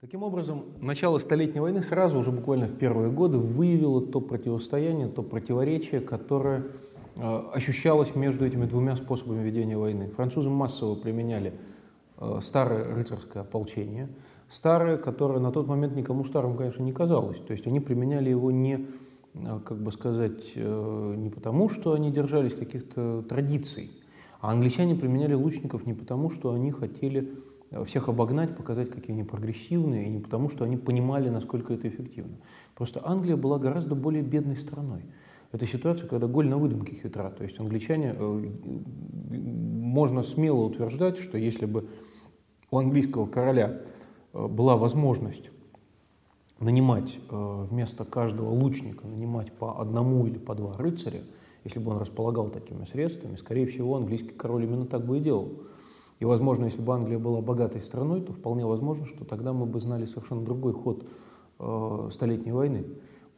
Таким образом, начало Столетней войны сразу, уже буквально в первые годы, выявило то противостояние, то противоречие, которое э, ощущалось между этими двумя способами ведения войны. Французы массово применяли э, старое рыцарское ополчение, старое, которое на тот момент никому старым, конечно, не казалось. То есть они применяли его не, э, как бы сказать, не потому, что они держались каких-то традиций, а англичане применяли лучников не потому, что они хотели всех обогнать, показать, какие они прогрессивные, и не потому, что они понимали, насколько это эффективно. Просто Англия была гораздо более бедной страной. Это ситуация, когда голь на выдумке хитра. То есть англичане, э, можно смело утверждать, что если бы у английского короля э, была возможность нанимать вместо каждого лучника, нанимать по одному или по два рыцаря, если бы он располагал такими средствами, скорее всего, английский король именно так бы и делал. И, возможно, если бы Англия была богатой страной, то вполне возможно, что тогда мы бы знали совершенно другой ход э, Столетней войны.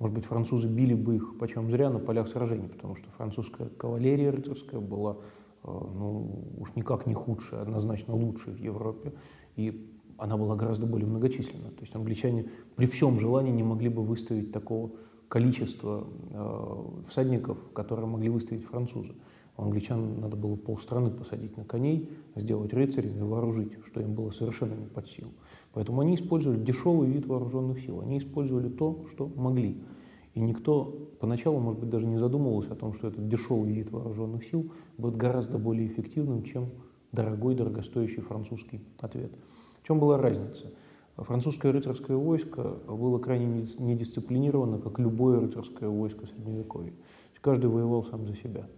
Может быть, французы били бы их почем зря на полях сражений, потому что французская кавалерия рыцарская была, э, ну, уж никак не худшая, однозначно лучшей в Европе, и она была гораздо более многочисленна. То есть англичане при всем желании не могли бы выставить такого количества э, всадников, которые могли выставить французы. У англичан надо было полстраны посадить на коней, сделать рыцарями и вооружить, что им было совершенно не под силу. Поэтому они использовали дешевый вид вооруженных сил. Они использовали то, что могли. И никто поначалу, может быть, даже не задумывался о том, что этот дешевый вид вооруженных сил будет гораздо более эффективным, чем дорогой, дорогостоящий французский ответ. В чем была разница? Французское рыцарское войско было крайне недисциплинировано, как любое рыцарское войско Средневековья. Каждый воевал сам за себя.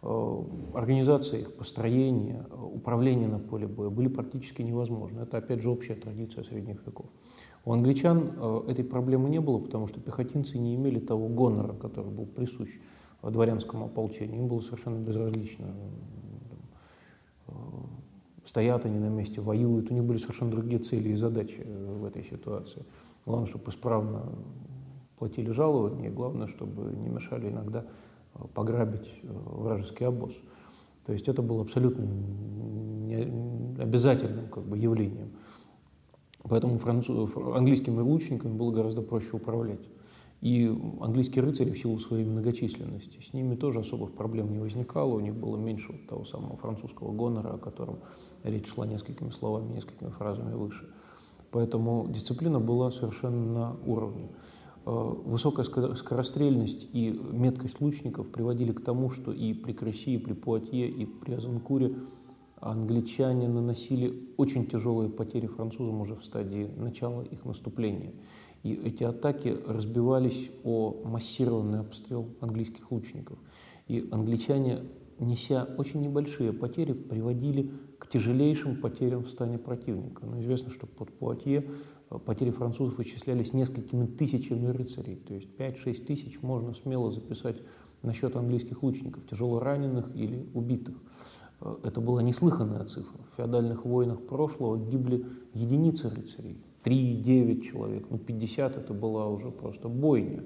Э, организация их построения, э, управление на поле боя были практически невозможны. Это, опять же, общая традиция средних веков. У англичан э, этой проблемы не было, потому что пехотинцы не имели того гонора, который был присущ дворянскому ополчению. Им было совершенно безразлично. Стоят они на месте, воюют. У них были совершенно другие цели и задачи в этой ситуации. Главное, чтобы исправно платили жалования, главное, чтобы не мешали иногда пограбить э, вражеский обоз. То есть это было абсолютно обязательным как бы, явлением. Поэтому английскими лучниками было гораздо проще управлять. И английские рыцари в силу своей многочисленности, с ними тоже особых проблем не возникало, у них было меньше вот того самого французского гонора, о котором речь шла несколькими словами, несколькими фразами выше. Поэтому дисциплина была совершенно на уровне. Э, высокая скорострельность и меткость лучников приводили к тому, что и при Креси, и при Пуатье, и при Азанкуре англичане наносили очень тяжелые потери французам уже в стадии начала их наступления. И эти атаки разбивались о массированный обстрел английских лучников. И англичане, неся очень небольшие потери, приводили к тяжелейшим потерям в стане противника. Но известно, что под Пуатье потери французов исчислялись несколькими тысячами рыцарей, то есть 5-6 тысяч можно смело записать на счет английских лучников, тяжело раненых или убитых. Э, это была неслыханная цифра. В феодальных войнах прошлого гибли единицы рыцарей, 3-9 человек, ну 50 это была уже просто бойня.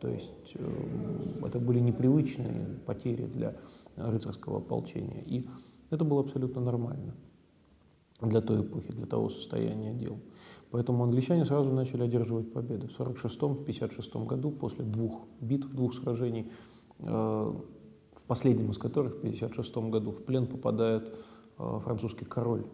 То есть э, это были непривычные потери для рыцарского ополчения. И это было абсолютно нормально для той эпохи, для того состояния дел. Поэтому англичане сразу начали одерживать победы. В 1946-1956 году, после двух битв, двух сражений, э, в последнем из которых, в 1956 году, в плен попадает э, французский король.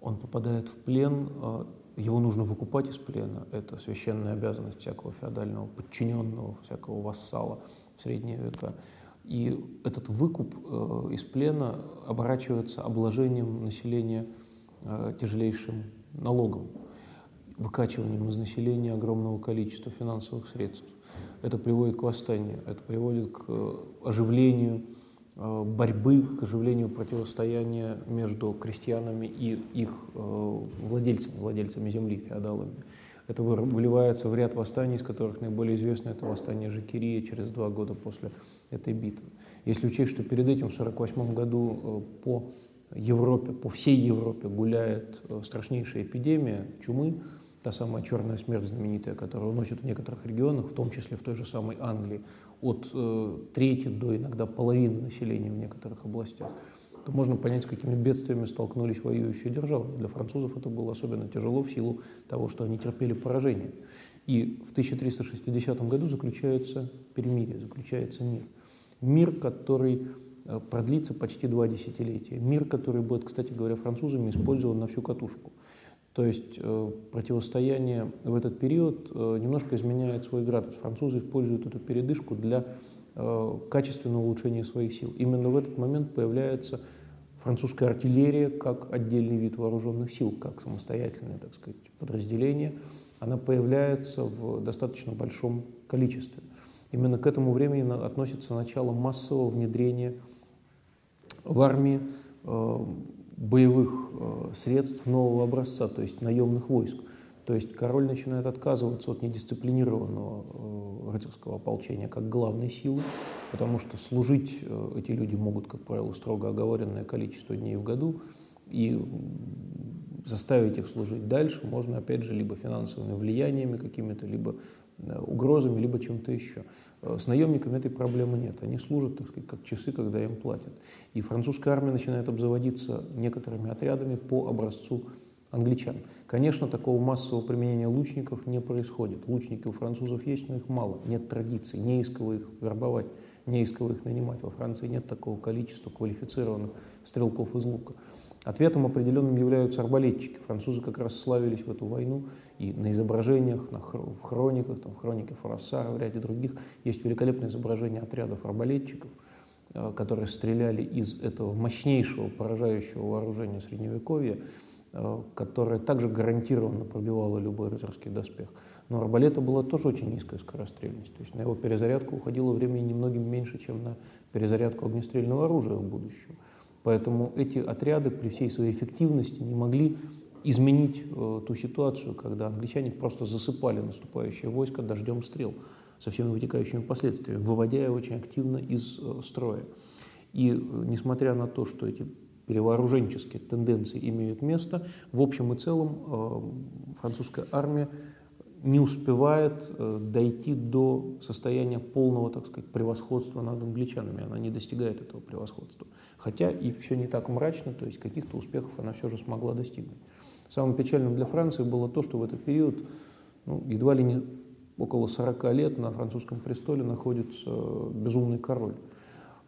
Он попадает в плен, э, его нужно выкупать из плена. Это священная обязанность всякого феодального подчиненного, всякого вассала в средние века. И этот выкуп из плена оборачивается обложением населения тяжелейшим налогом выкачиванием из населения огромного количества финансовых средств. Это приводит к восстанию, это приводит к э, оживлению э, борьбы, к оживлению противостояния между крестьянами и их э, владельцами, владельцами земли, феодалами. Это выливается в ряд восстаний, из которых наиболее известно это восстание Жакирия через два года после этой битвы. Если учесть, что перед этим, в 1948 году, по Европе, по всей Европе гуляет страшнейшая эпидемия чумы, та самая черная смерть знаменитая, которая уносит в некоторых регионах, в том числе в той же самой Англии, от э, трети до иногда половины населения в некоторых областях. То можно понять, с какими бедствиями столкнулись воюющие державы. Для французов это было особенно тяжело в силу того, что они терпели поражение. И в 1360 году заключается перемирие, заключается мир. Мир, который э, продлится почти два десятилетия. Мир, который будет, кстати говоря, французами использован на всю катушку. То есть э, противостояние в этот период э, немножко изменяет свой градус. Французы используют эту передышку для качественного улучшения своих сил. Именно в этот момент появляется французская артиллерия как отдельный вид вооруженных сил, как самостоятельное, так сказать, подразделение. Она появляется в достаточно большом количестве. Именно к этому времени относится начало массового внедрения в армии э, боевых э, средств нового образца, то есть наемных войск. То есть король начинает отказываться от недисциплинированного э, рыцарского ополчения как главной силы, потому что служить э, эти люди могут, как правило, строго оговоренное количество дней в году, и заставить их служить дальше можно, опять же, либо финансовыми влияниями какими-то, либо угрозами, либо чем-то еще. Э, с наемниками этой проблемы нет. Они служат, так сказать, как часы, когда им платят. И французская армия начинает обзаводиться некоторыми отрядами по образцу англичан. Конечно, такого массового применения лучников не происходит. Лучники у французов есть, но их мало. Нет традиции, не из кого их вербовать, не из кого их нанимать. Во Франции нет такого количества квалифицированных стрелков из лука. Ответом определенным являются арбалетчики. Французы как раз славились в эту войну, и на изображениях, на хр в хрониках, там, в хронике Форосара, в ряде других, есть великолепное изображение отрядов арбалетчиков, э, которые стреляли из этого мощнейшего поражающего вооружения Средневековья, э, которое также гарантированно пробивало любой рыцарский доспех. Но арбалета была тоже очень низкая скорострельность. То есть на его перезарядку уходило времени немногим меньше, чем на перезарядку огнестрельного оружия в будущем. Поэтому эти отряды при всей своей эффективности не могли изменить э, ту ситуацию, когда англичане просто засыпали наступающее войско дождем стрел со всеми вытекающими последствиями, выводя его очень активно из э, строя. И э, несмотря на то, что эти перевооруженческие тенденции имеют место, в общем и целом э, французская армия не успевает э, дойти до состояния полного, так сказать, превосходства над англичанами. Она не достигает этого превосходства. Хотя и все не так мрачно, то есть каких-то успехов она все же смогла достигнуть. Самым печальным для Франции было то, что в этот период ну, едва ли не около 40 лет на французском престоле находится безумный король.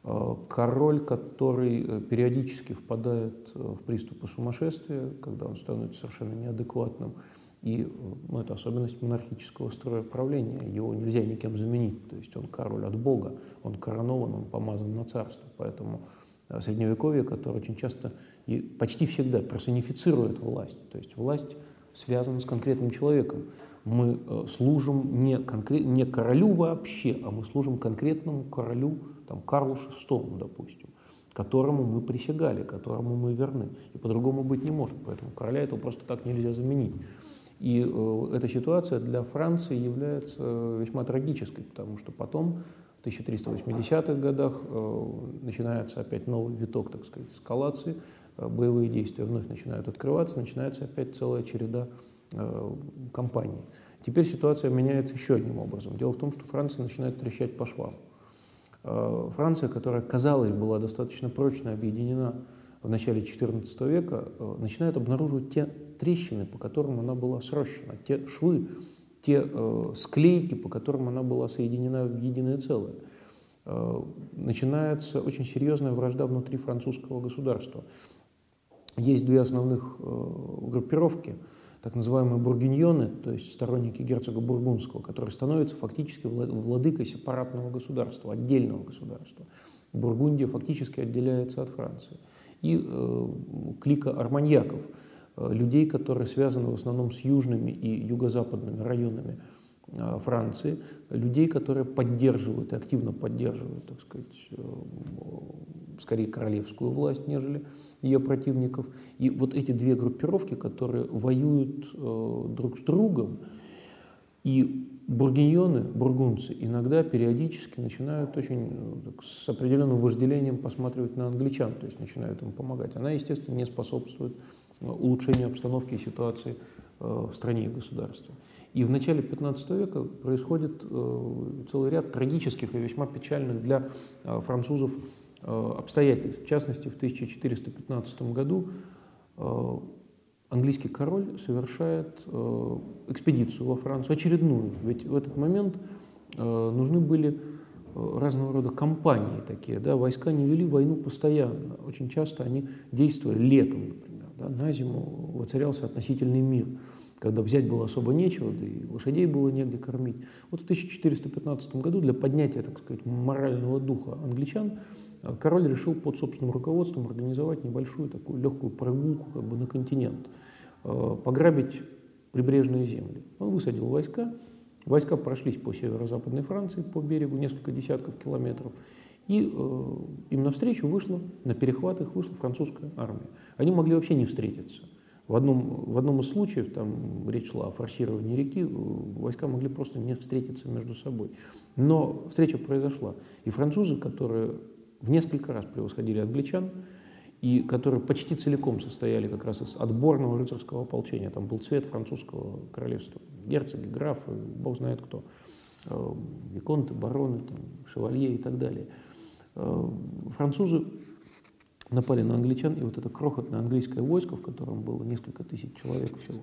Э, король, который э, периодически впадает в приступы сумасшествия, когда он становится совершенно неадекватным, и ну, это особенность монархического строя правления. Его нельзя никем заменить. То есть он король от Бога, он коронован, он помазан на царство. Поэтому э, средневековье, которое очень часто и почти всегда персонифицирует власть. То есть власть связана с конкретным человеком. Мы э, служим не, конкрет, не королю вообще, а мы служим конкретному королю, там, Карлу VI, допустим, которому мы присягали, которому мы верны. И по-другому быть не может. Поэтому короля этого просто так нельзя заменить. И э, эта ситуация для Франции является весьма трагической, потому что потом, в 1380-х годах, э, начинается опять новый виток, так сказать, эскалации, э, боевые действия вновь начинают открываться, начинается опять целая череда кампаний. Теперь ситуация меняется еще одним образом. Дело в том, что Франция начинает трещать по швам. Франция, которая, казалось, была достаточно прочно объединена в начале XIV века, начинает обнаруживать те трещины, по которым она была срощена, те швы, те э, склейки, по которым она была соединена в единое целое. Э, начинается очень серьезная вражда внутри французского государства. Есть две основных э, группировки, так называемые бургиньоны, то есть сторонники герцога Бургундского, которые становятся фактически владыкой сепаратного государства, отдельного государства. Бургундия фактически отделяется от Франции. И э, клика арманьяков – Э, людей, которые связаны в основном с южными и юго-западными районами э, Франции, людей, которые поддерживают и активно поддерживают, так сказать, э, скорее королевскую власть, нежели ее противников. И вот эти две группировки, которые воюют друг с другом, и бургиньоны, бургунцы, иногда периодически начинают очень так, с определенным вожделением посматривать на англичан, то есть начинают им помогать. Она, естественно, не способствует улучшению обстановки и ситуации э, в стране и государстве. И в начале 15 века происходит э, целый ряд трагических и весьма печальных для э, французов обстоятельств. В частности, в 1415 году английский король совершает экспедицию во Францию, очередную. Ведь в этот момент нужны были разного рода компании такие. Да? Войска не вели войну постоянно. Очень часто они действовали летом, например. Да? На зиму воцарялся относительный мир когда взять было особо нечего, да и лошадей было негде кормить. Вот в 1415 году для поднятия, так сказать, морального духа англичан э, король решил под собственным руководством организовать небольшую такую легкую прогулку как бы на континент, э, пограбить прибрежные земли. Он высадил войска, войска прошлись по северо-западной Франции, по берегу несколько десятков километров, и э, им навстречу вышла, на перехват их вышла французская армия. Они могли вообще не встретиться. В одном, в одном из случаев, там речь шла о форсировании реки, войска могли просто не встретиться между собой. Но встреча произошла. И французы, которые в несколько раз превосходили англичан, и которые почти целиком состояли как раз из отборного рыцарского ополчения. Там был цвет французского королевства. Герцоги, графы, бог знает кто. Э, виконты, бароны, там, шевалье и так далее. Э, французы напали на англичан, и вот это крохотное английское войско, в котором было несколько тысяч человек всего,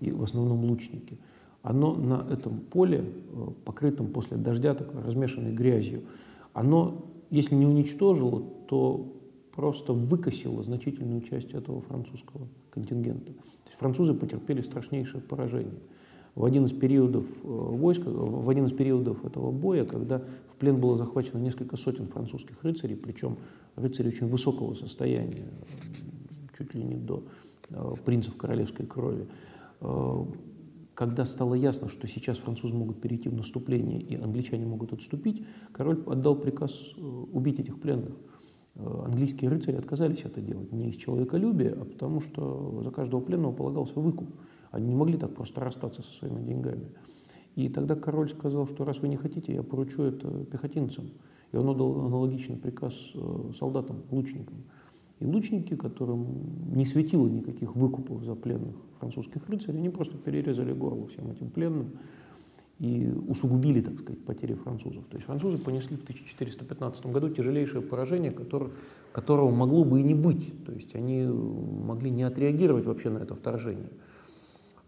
и в основном лучники, оно на этом поле, э, покрытом после дождя, такой размешанной грязью, оно, если не уничтожило, то просто выкосило значительную часть этого французского контингента. Французы потерпели страшнейшее поражение – в один из периодов э, войска, в один из периодов этого боя, когда в плен было захвачено несколько сотен французских рыцарей, причем рыцарей очень высокого состояния, чуть ли не до э, принцев королевской крови. Э, когда стало ясно, что сейчас французы могут перейти в наступление и англичане могут отступить, король отдал приказ убить этих пленных. Английские рыцари отказались это делать не из человеколюбия, а потому что за каждого пленного полагался выкуп. Они не могли так просто расстаться со своими деньгами. И тогда король сказал, что раз вы не хотите, я поручу это пехотинцам. И он отдал аналогичный приказ э, солдатам, лучникам. И лучники, которым не светило никаких выкупов за пленных французских рыцарей, они просто перерезали горло всем этим пленным и усугубили, так сказать, потери французов. То есть французы понесли в 1415 году тяжелейшее поражение, которое, которого могло бы и не быть. То есть они могли не отреагировать вообще на это вторжение.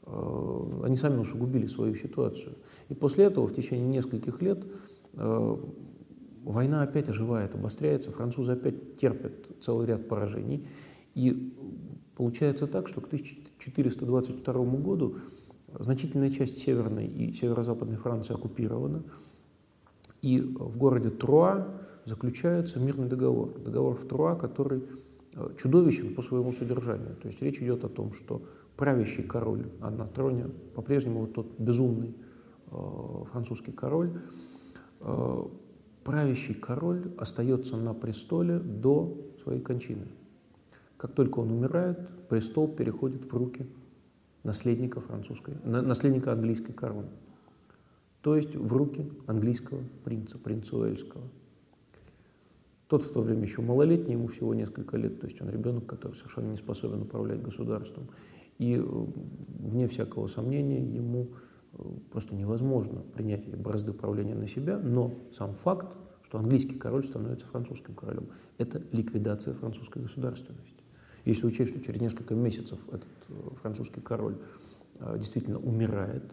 Э, они сами усугубили свою ситуацию. И после этого в течение нескольких лет э, война опять оживает, обостряется, французы опять терпят целый ряд поражений. И получается так, что к 1422 году значительная часть северной и северо-западной Франции оккупирована, и в городе Труа заключается мирный договор. Договор в Труа, который э, чудовищен по своему содержанию. То есть речь идет о том, что правящий король, а на троне по-прежнему вот тот безумный э, французский король, э, правящий король остается на престоле до своей кончины. Как только он умирает, престол переходит в руки наследника французской, наследника английской короны. То есть в руки английского принца, принца Уэльского. Тот в то время еще малолетний, ему всего несколько лет, то есть он ребенок, который совершенно не способен управлять государством. И, э, вне всякого сомнения, ему просто невозможно принять бразды правления на себя, но сам факт, что английский король становится французским королем, это ликвидация французской государственности. Если учесть, что через несколько месяцев этот э, французский король действительно умирает,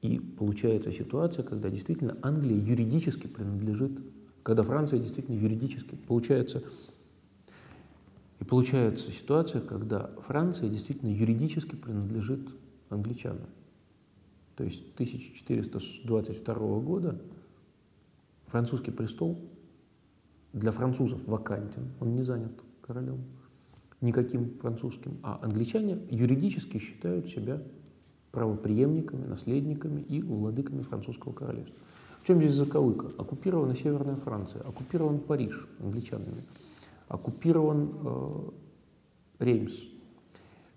и получается ситуация, когда действительно Англия юридически принадлежит, когда Франция действительно юридически, получается, и получается ситуация, когда Франция действительно юридически принадлежит англичанам. То есть 1422 года французский престол для французов вакантен, он не занят королем никаким французским, а англичане юридически считают себя правоприемниками, наследниками и владыками французского королевства. В чем здесь заковыка? Оккупирована Северная Франция, оккупирован Париж англичанами – оккупирован э, Реймс.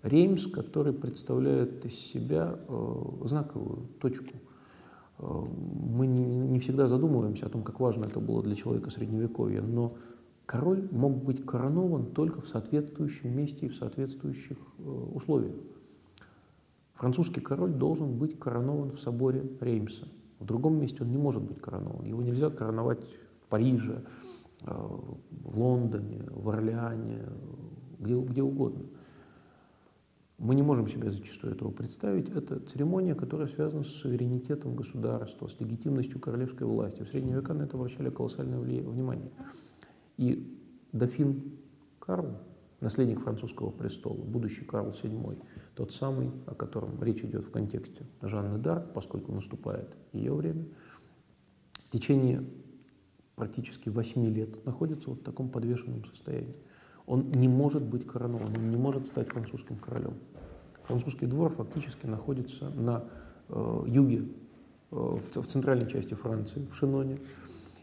Реймс, который представляет из себя э, знаковую точку. Э, мы не, всегда задумываемся о том, как важно это было для человека Средневековья, но король мог быть коронован только в соответствующем месте и в соответствующих условиях. Французский король должен быть коронован в соборе Реймса. В другом месте он не может быть коронован. Его нельзя короновать в Париже, в Лондоне, в Орлеане, где, где угодно. Мы не можем себе зачастую этого представить. Это церемония, которая связана с суверенитетом государства, с легитимностью королевской власти. В средние века на это обращали колоссальное внимание. И дофин Карл, наследник французского престола, будущий Карл VII, тот самый, о котором речь идет в контексте Жанны Дарк, поскольку наступает ее время, в течение практически 8 лет находится вот в таком подвешенном состоянии. Он не может быть коронован, он не может стать французским королем. Французский двор фактически находится на э, юге, э, в, в центральной части Франции, в Шиноне.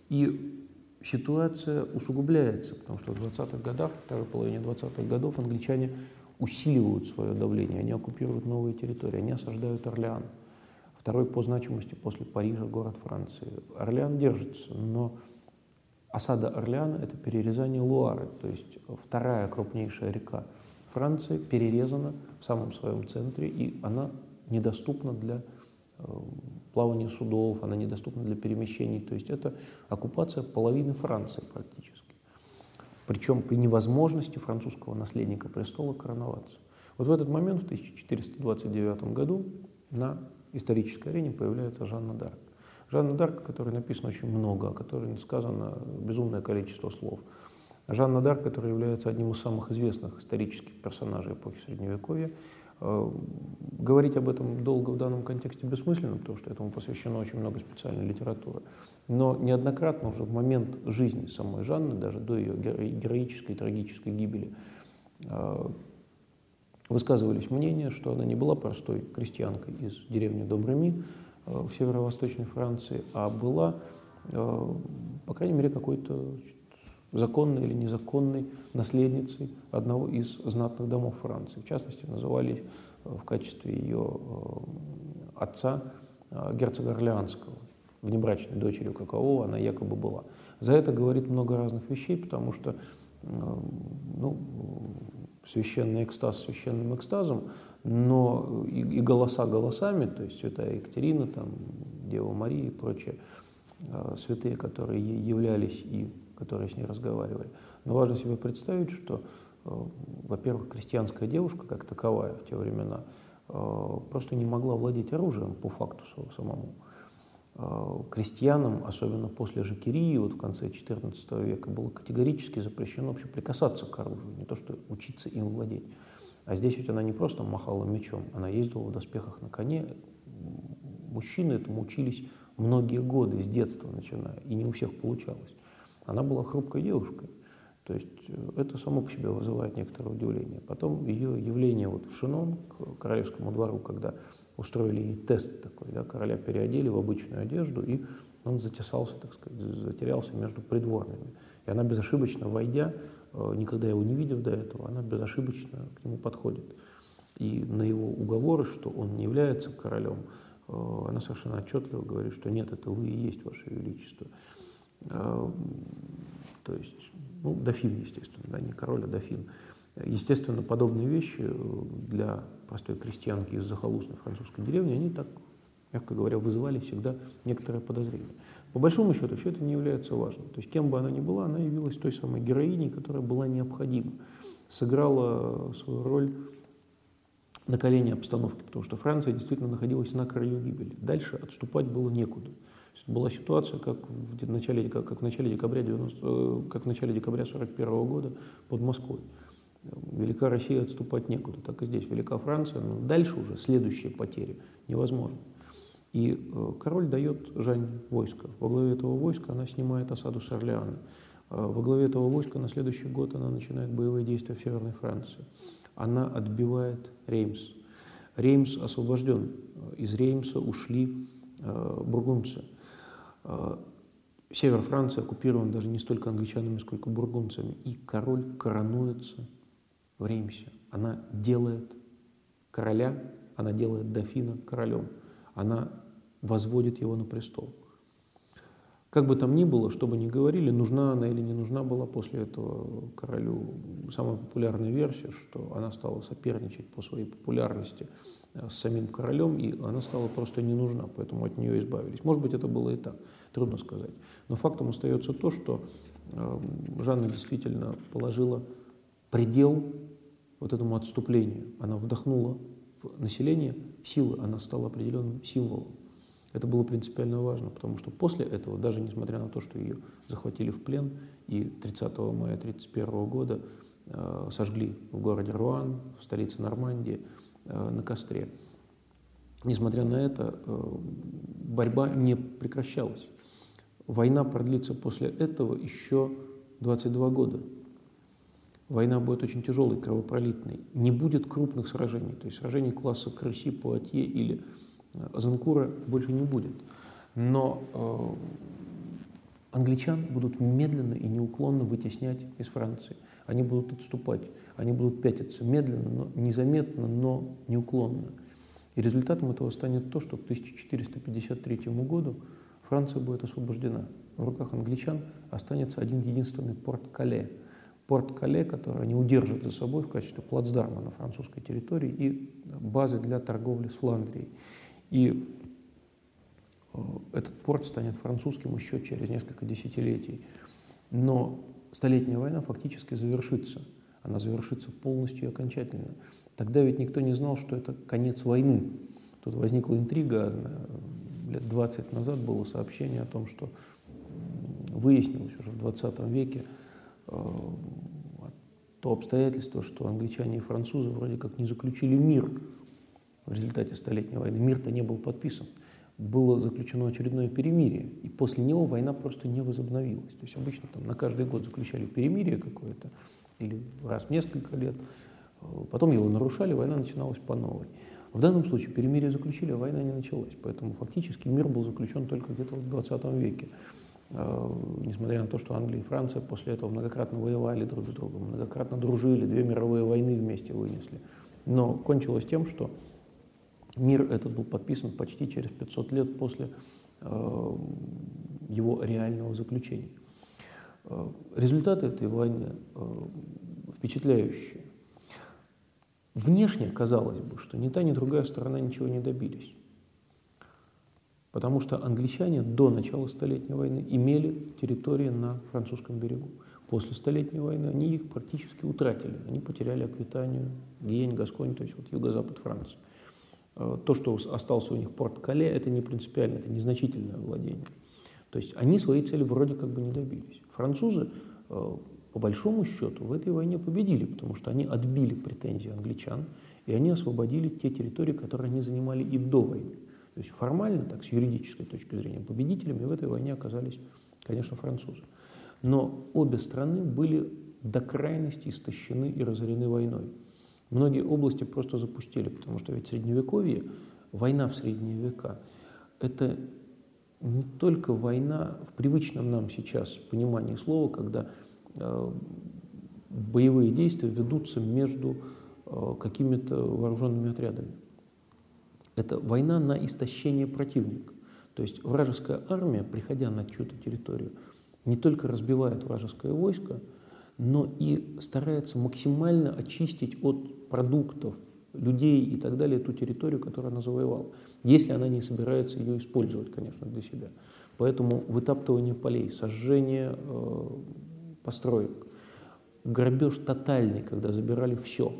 И ситуация усугубляется, потому что в 20-х годах, второй половине 20-х годов англичане усиливают свое давление, они оккупируют новые территории, они осаждают Орлеан. Второй по значимости после Парижа город Франции. Орлеан держится, но осада Орлеана – это перерезание Луары, то есть вторая крупнейшая река Франции перерезана в самом своем центре, и она недоступна для э, плавания судов, она недоступна для перемещений. То есть это оккупация половины Франции практически. Причем при невозможности французского наследника престола короноваться. Вот в этот момент, в 1429 году, на исторической арене появляется Жанна Дарк. Жанна Дарк, которой написано очень много, о которой сказано безумное количество слов. Жанна Дарк, которая является одним из самых известных исторических персонажей эпохи Средневековья, Э, говорить об этом долго в данном контексте бессмысленно, потому что этому посвящено очень много специальной литературы. Но неоднократно уже в момент жизни самой Жанны, даже до ее героической, трагической гибели, э, высказывались мнения, что она не была простой крестьянкой из деревни Добрыми в северо-восточной Франции, а была, по крайней мере, какой-то законной или незаконной наследницей одного из знатных домов Франции. В частности, называли э, в качестве ее э, отца э, герцога Орлеанского, внебрачной дочерью какового она якобы была. За это говорит много разных вещей, потому что ну, священный экстаз священным экстазом, но и, и голоса голосами, то есть святая Екатерина, там, Дева Мария и прочие святые, которые являлись и которые с ней разговаривали. Но важно себе представить, что, э, во-первых, крестьянская девушка, как таковая в те времена, э, просто не могла владеть оружием по факту самому. Э, крестьянам, особенно после Жакерии, вот в конце XIV века, было категорически запрещено вообще прикасаться к оружию, не то что учиться им владеть. А здесь ведь она не просто махала мечом, она ездила в доспехах на коне. Мужчины этому учились многие годы, с детства начиная, и не у всех получалось. Она была хрупкой девушкой. То есть э, это само по себе вызывает некоторое удивление. Потом ее явление вот в Шинон, к королевскому двору, когда устроили ей тест такой, да, короля переодели в обычную одежду, и он затесался, так сказать, затерялся между придворными. И она безошибочно, войдя, никогда его не видев до этого, она безошибочно к нему подходит. И на его уговоры, что он не является королем, э, она совершенно отчетливо говорит, что нет, это вы и есть, ваше величество. А, то есть, ну, дофин, естественно, да, не король, а дофин. Естественно, подобные вещи э, для простой крестьянки из захолустной французской деревни, они так, мягко говоря, вызывали всегда некоторое подозрение. По большому счету, все это не является важным. То есть, кем бы она ни была, она явилась той самой героиней, которая была необходима. Сыграла свою роль на колени обстановки, потому что Франция действительно находилась на краю гибели. Дальше отступать было некуда. Была ситуация, как в начале, как, как в начале декабря 90, э, как в начале декабря 41 года под Москвой. Велика Россия отступать некуда, так и здесь. Велика Франция, но дальше уже следующие потери невозможно. И э, король дает Жанне войско. Во главе этого войска она снимает осаду с Орлеана. Э, во главе этого войска на следующий год она начинает боевые действия в Северной Франции. Она отбивает Реймс. Реймс освобожден. Из Реймса ушли бургундцы. А, север Франции оккупирован даже не столько англичанами, сколько бургундцами. И король коронуется в Реймсе. Она делает короля, она делает дофина королем. Она возводит его на престол. Как бы там ни было, что бы ни говорили, нужна она или не нужна была после этого королю самая популярная версия, что она стала соперничать по своей популярности с самим королем, и она стала просто не нужна, поэтому от нее избавились. Может быть, это было и так, трудно сказать. Но фактом остается то, что Жанна действительно положила предел вот этому отступлению. Она вдохнула в население силы, она стала определенным символом. Это было принципиально важно, потому что после этого, даже несмотря на то, что ее захватили в плен и 30 мая 1931 года э, сожгли в городе Руан, в столице Нормандии, э, на костре, несмотря на это, э, борьба не прекращалась. Война продлится после этого еще 22 года. Война будет очень тяжелой, кровопролитной. Не будет крупных сражений, то есть сражений класса Крыси, Пуатье или Азанкура больше не будет. Но э, англичан будут медленно и неуклонно вытеснять из Франции. Они будут отступать, они будут пятиться медленно, но незаметно, но неуклонно. И результатом этого станет то, что к 1453 году Франция будет освобождена. В руках англичан останется один единственный порт Кале. Порт Кале, который они удержат за собой в качестве плацдарма на французской территории и базы для торговли с Фландрией. И э, этот порт станет французским еще через несколько десятилетий. Но Столетняя война фактически завершится. Она завершится полностью и окончательно. Тогда ведь никто не знал, что это конец войны. Тут возникла интрига. Лет 20 назад было сообщение о том, что выяснилось уже в 20 веке э, то обстоятельство, что англичане и французы вроде как не заключили мир в результате Столетней войны. Мир-то не был подписан. Было заключено очередное перемирие, и после него война просто не возобновилась. То есть обычно там на каждый год заключали перемирие какое-то, или раз в несколько лет, потом его нарушали, война начиналась по новой. В данном случае перемирие заключили, а война не началась. Поэтому фактически мир был заключен только где-то в 20 веке. Э, несмотря на то, что Англия и Франция после этого многократно воевали друг с другом, многократно дружили, две мировые войны вместе вынесли. Но кончилось тем, что Мир этот был подписан почти через 500 лет после э, его реального заключения. Э, результаты этой войны э, впечатляющие. Внешне казалось бы, что ни та, ни другая сторона ничего не добились. Потому что англичане до начала Столетней войны имели территории на французском берегу. После Столетней войны они их практически утратили. Они потеряли Аквитанию, Гиень, Гасконь, то есть вот юго-запад Франции. Э, то, что остался у них порт Кале, это не принципиально, это незначительное владение. То есть они своей цели вроде как бы не добились. Французы, э, по большому счету, в этой войне победили, потому что они отбили претензии англичан, и они освободили те территории, которые они занимали и до войны. То есть формально, так, с юридической точки зрения, победителями в этой войне оказались, конечно, французы. Но обе страны были до крайности истощены и разорены войной. Многие области просто запустили, потому что ведь Средневековье, война в Средние века, это не только война в привычном нам сейчас понимании слова, когда э, боевые действия ведутся между э, какими-то вооруженными отрядами. Это война на истощение противника. То есть вражеская армия, приходя на чью-то территорию, не только разбивает вражеское войско, но и старается максимально очистить от продуктов, людей и так далее ту территорию, которую она завоевала, если она не собирается ее использовать, конечно, для себя. Поэтому вытаптывание полей, сожжение э, построек, грабеж тотальный, когда забирали все,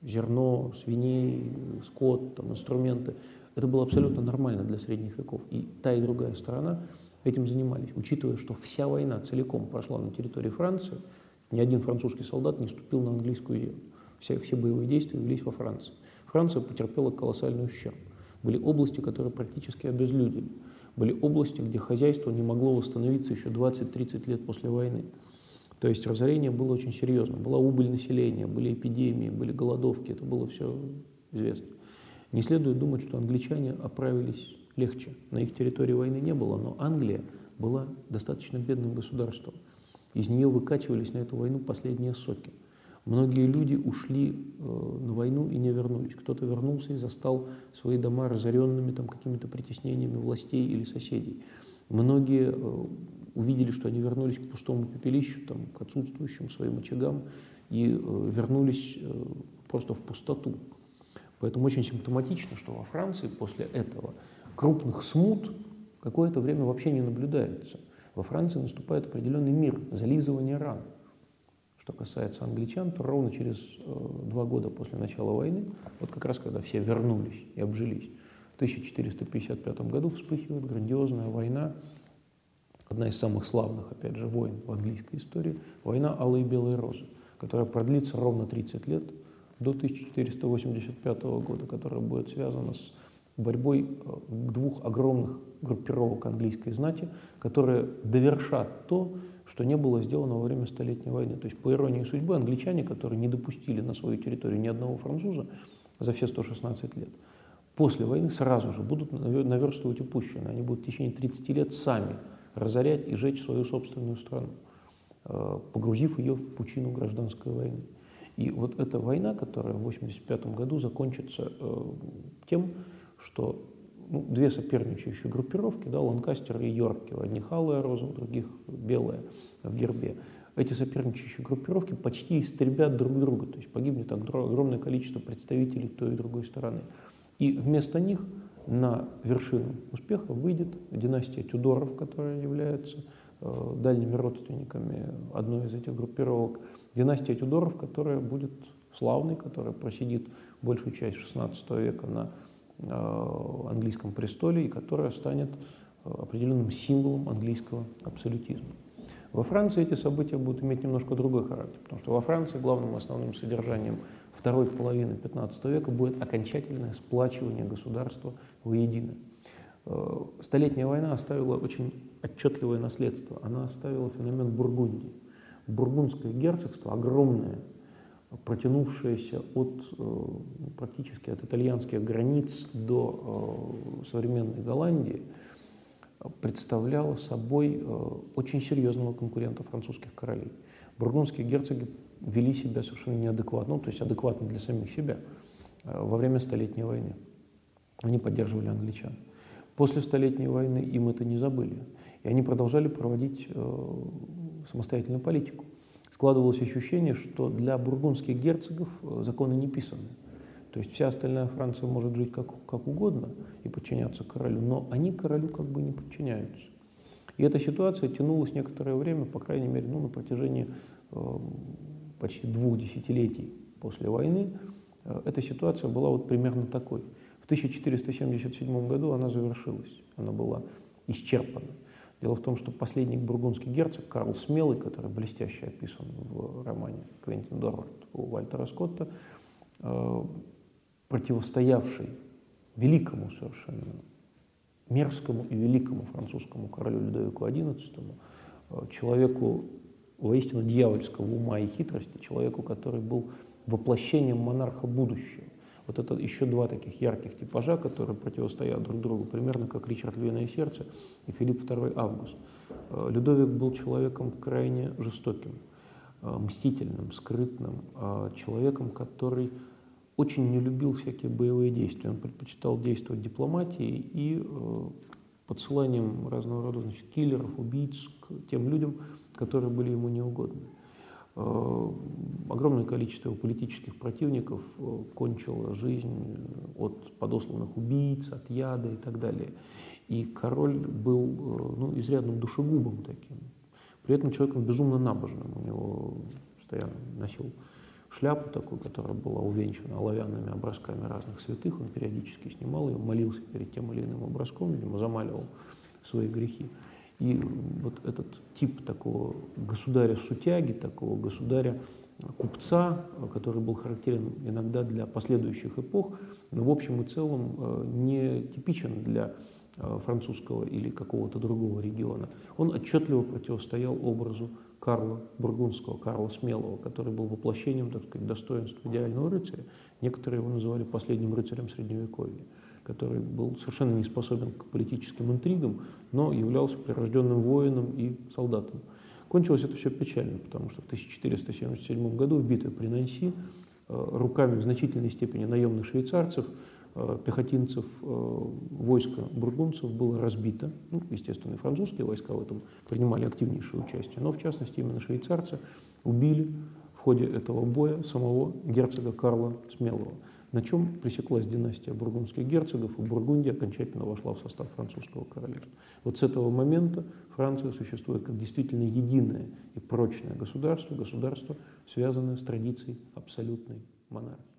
зерно, свиней, скот, там, инструменты, это было абсолютно нормально для средних веков. И та и другая сторона этим занимались, учитывая, что вся война целиком прошла на территории Франции, ни один французский солдат не ступил на английскую землю. Все, все боевые действия велись во Франции. Франция потерпела колоссальный ущерб. Были области, которые практически обезлюдили. Были области, где хозяйство не могло восстановиться еще 20-30 лет после войны. То есть разорение было очень серьезно. Была убыль населения, были эпидемии, были голодовки. Это было все известно. Не следует думать, что англичане оправились легче. На их территории войны не было, но Англия была достаточно бедным государством. Из нее выкачивались на эту войну последние соки. Многие люди ушли э, на войну и не вернулись. Кто-то вернулся и застал свои дома разоренными там, какими-то притеснениями властей или соседей. Многие э, увидели, что они вернулись к пустому пепелищу, там, к отсутствующим своим очагам и э, вернулись просто в пустоту. Поэтому очень симптоматично, что во Франции после этого крупных смут какое-то время вообще не наблюдается. Во Франции наступает определенный мир, зализывание ран. Что касается англичан, то ровно через э, два года после начала войны, вот как раз когда все вернулись и обжились, в 1455 году вспыхивает грандиозная война, одна из самых славных, опять же, войн в английской истории, война Алой и Белой Розы, которая продлится ровно 30 лет, до 1485 года, которая будет связана с борьбой э, двух огромных группировок английской знати, которые довершат то, что не было сделано во время Столетней войны. То есть, по иронии судьбы, англичане, которые не допустили на свою территорию ни одного француза за все 116 лет, после войны сразу же будут наверстывать упущенное. Они будут в течение 30 лет сами разорять и жечь свою собственную страну, э, погрузив ее в пучину гражданской войны. И вот эта война, которая в 1985 году закончится э, тем, что ну, две соперничающие группировки, да, Ланкастер и Йорки, у одних алая роза, у других белая в гербе, эти соперничающие группировки почти истребят друг друга, то есть погибнет огромное количество представителей той и другой стороны. И вместо них на вершину успеха выйдет династия Тюдоров, которая является э, дальними родственниками одной из этих группировок, династия Тюдоров, которая будет славной, которая просидит большую часть XVI века на английском престоле и которая станет э, определенным символом английского абсолютизма. Во Франции эти события будут иметь немножко другой характер, потому что во Франции главным основным содержанием второй половины XV века будет окончательное сплачивание государства воедино. Э, Столетняя война оставила очень отчетливое наследство. Она оставила феномен Бургундии. Бургундское герцогство огромное, протянувшаяся от, э, практически от итальянских границ до э, современной Голландии, представляла собой э, очень серьезного конкурента французских королей. Бургундские герцоги вели себя совершенно неадекватно, ну, то есть адекватно для самих себя во время Столетней войны. Они поддерживали англичан. После Столетней войны им это не забыли. И они продолжали проводить самостоятельную политику складывалось ощущение, что для бургундских герцогов э, законы не писаны. То есть вся остальная Франция может жить как, как угодно и подчиняться королю, но они королю как бы не подчиняются. И эта ситуация тянулась некоторое время, по крайней мере, ну, на протяжении э, почти двух десятилетий после войны. Э, эта ситуация была вот примерно такой. В 1477 году она завершилась, она была исчерпана. Дело в том, что последний бургундский герцог Карл Смелый, который блестяще описан в романе Квентин Дорвард у Вальтера Скотта, э, противостоявший великому совершенно, мерзкому и великому французскому королю Людовику XI, э, человеку воистину дьявольского ума и хитрости, человеку, который был воплощением монарха будущего. Вот это еще два таких ярких типажа, которые противостоят друг другу, примерно как Ричард Львиное сердце и Филипп II Август. Э, Людовик был человеком крайне жестоким, э, мстительным, скрытным, э, человеком, который очень не любил всякие боевые действия. Он предпочитал действовать дипломатией и подсыланием разного рода значит, киллеров, убийц к тем людям, которые были ему неугодны. Э, огромное количество его политических противников э, кончило жизнь от подосланных убийц, от яда и так далее. И король был э, ну, изрядным душегубом таким. При этом человеком безумно набожным. У него постоянно носил шляпу такую, которая была увенчана оловянными образками разных святых. Он периодически снимал ее, молился перед тем или иным образком, видимо, замаливал свои грехи. И вот этот тип такого государя-сутяги, такого государя-купца, который был характерен иногда для последующих эпох, но в общем и целом э, не типичен для французского или какого-то другого региона. Он отчетливо противостоял образу Карла Бургундского, Карла Смелого, который был воплощением, так сказать, достоинства идеального рыцаря. Некоторые его называли последним рыцарем Средневековья который был совершенно не способен к политическим интригам, но являлся прирожденным воином и солдатом. Кончилось это все печально, потому что в 1477 году в битве при Нанси э, руками в значительной степени наемных швейцарцев, э, пехотинцев э, войска бургундцев было разбито. Ну, естественно, французские войска в этом принимали активнейшее участие, но в частности именно швейцарцы убили в ходе этого боя самого герцога Карла Смелого. На чем пресеклась династия бургундских герцогов, и Бургундия окончательно вошла в состав французского королевства. Вот с этого момента Франция существует как действительно единое и прочное государство, государство, связанное с традицией абсолютной монархии.